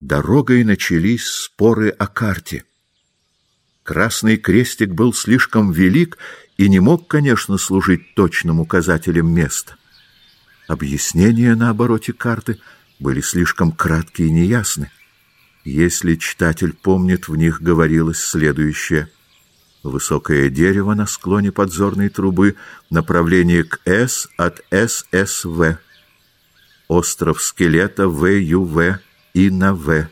дорогой начались споры о карте. Красный крестик был слишком велик и не мог, конечно, служить точным указателем места. Объяснения на обороте карты были слишком краткие и неясны. Если читатель помнит, в них говорилось следующее. Высокое дерево на склоне подзорной трубы, направление к С от ССВ. Остров скелета ВЮВ и на В.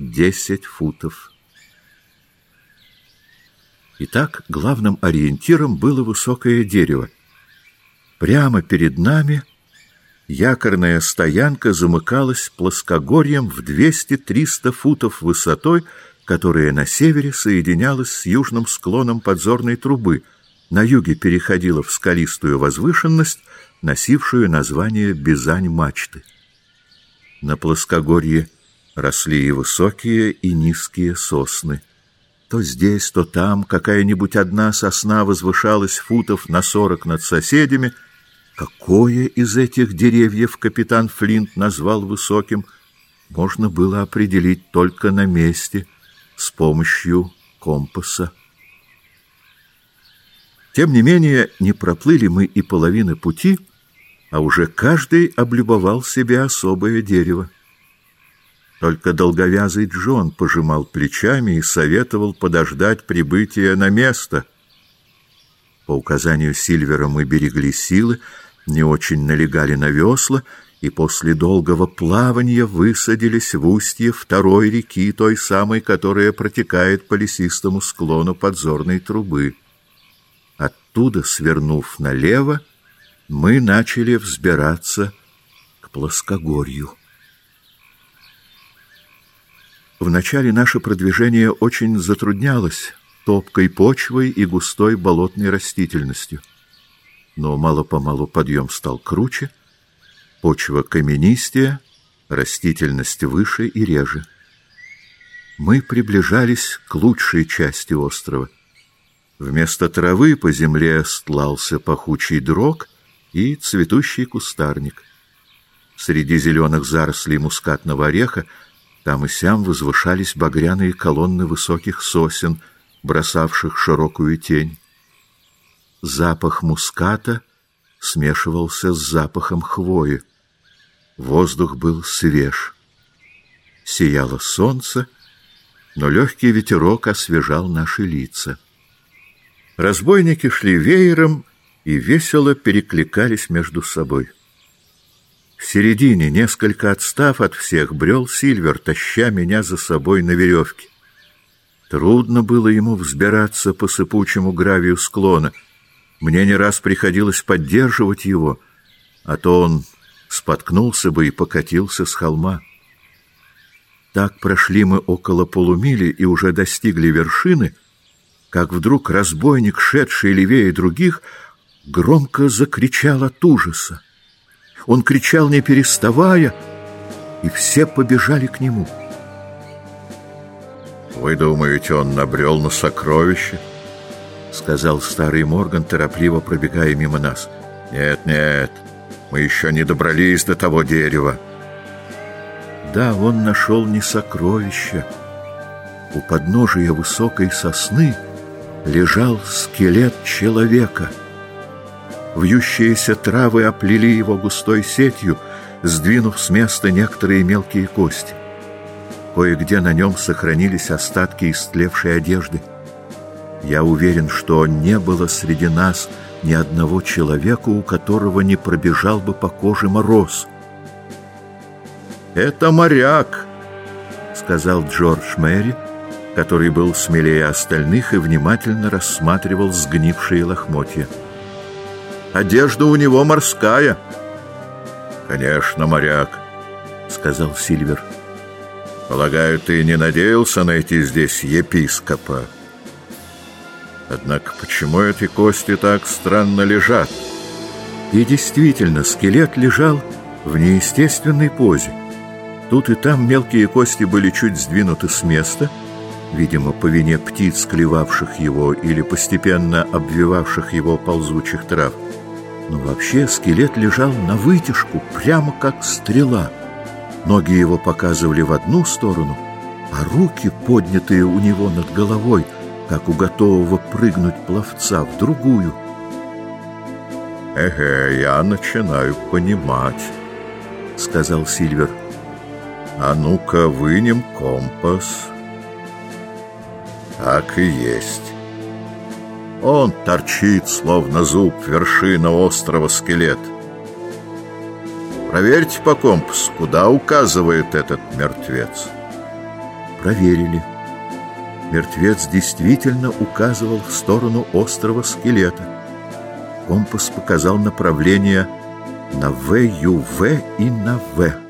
Десять футов. Итак, главным ориентиром было высокое дерево. Прямо перед нами якорная стоянка замыкалась плоскогорьем в 200-300 футов высотой, которая на севере соединялась с южным склоном подзорной трубы, на юге переходила в скалистую возвышенность, носившую название Бизань-мачты. На плоскогорье росли и высокие, и низкие сосны. То здесь, то там какая-нибудь одна сосна возвышалась футов на сорок над соседями. Какое из этих деревьев капитан Флинт назвал высоким, можно было определить только на месте с помощью компаса. Тем не менее, не проплыли мы и половины пути, а уже каждый облюбовал себе особое дерево. Только долговязый Джон пожимал плечами и советовал подождать прибытия на место. По указанию Сильвера мы берегли силы, не очень налегали на весла и после долгого плавания высадились в устье второй реки, той самой, которая протекает по лесистому склону подзорной трубы. Оттуда, свернув налево, мы начали взбираться к плоскогорью. Вначале наше продвижение очень затруднялось топкой почвой и густой болотной растительностью. Но мало-помалу подъем стал круче, почва каменистее, растительность выше и реже. Мы приближались к лучшей части острова. Вместо травы по земле стлался пахучий дрог и цветущий кустарник. Среди зеленых зарослей мускатного ореха там и сям возвышались багряные колонны высоких сосен, бросавших широкую тень. Запах муската смешивался с запахом хвои. Воздух был свеж. Сияло солнце, но легкий ветерок освежал наши лица. Разбойники шли веером и весело перекликались между собой. В середине, несколько отстав от всех, брел Сильвер, таща меня за собой на веревке. Трудно было ему взбираться по сыпучему гравию склона. Мне не раз приходилось поддерживать его, а то он споткнулся бы и покатился с холма. Так прошли мы около полумили и уже достигли вершины, как вдруг разбойник, шедший левее других, громко закричал от ужаса. Он кричал, не переставая, и все побежали к нему. «Вы думаете, он набрел на сокровище?» — сказал старый Морган, торопливо пробегая мимо нас. «Нет, нет, мы еще не добрались до того дерева». Да, он нашел не сокровище. У подножия высокой сосны лежал скелет человека — Вьющиеся травы оплели его густой сетью, сдвинув с места некоторые мелкие кости. Кое-где на нем сохранились остатки истлевшей одежды. Я уверен, что не было среди нас ни одного человека, у которого не пробежал бы по коже мороз. «Это моряк!» — сказал Джордж Мэри, который был смелее остальных и внимательно рассматривал сгнившие лохмотья. Одежда у него морская. Конечно, моряк, сказал Сильвер. Полагаю, ты не надеялся найти здесь епископа. Однако почему эти кости так странно лежат? И действительно, скелет лежал в неестественной позе. Тут и там мелкие кости были чуть сдвинуты с места, видимо, по вине птиц, клевавших его или постепенно обвивавших его ползучих трав. Но вообще скелет лежал на вытяжку, прямо как стрела. Ноги его показывали в одну сторону, а руки, поднятые у него над головой, как у готового прыгнуть пловца, в другую. «Эге, я начинаю понимать», — сказал Сильвер. «А ну-ка, вынем компас». Так и есть. Он торчит, словно зуб, вершина острова скелет. Проверьте по компасу, куда указывает этот мертвец. Проверили. Мертвец действительно указывал в сторону острова скелета. Компас показал направление на ВЮВ и на В.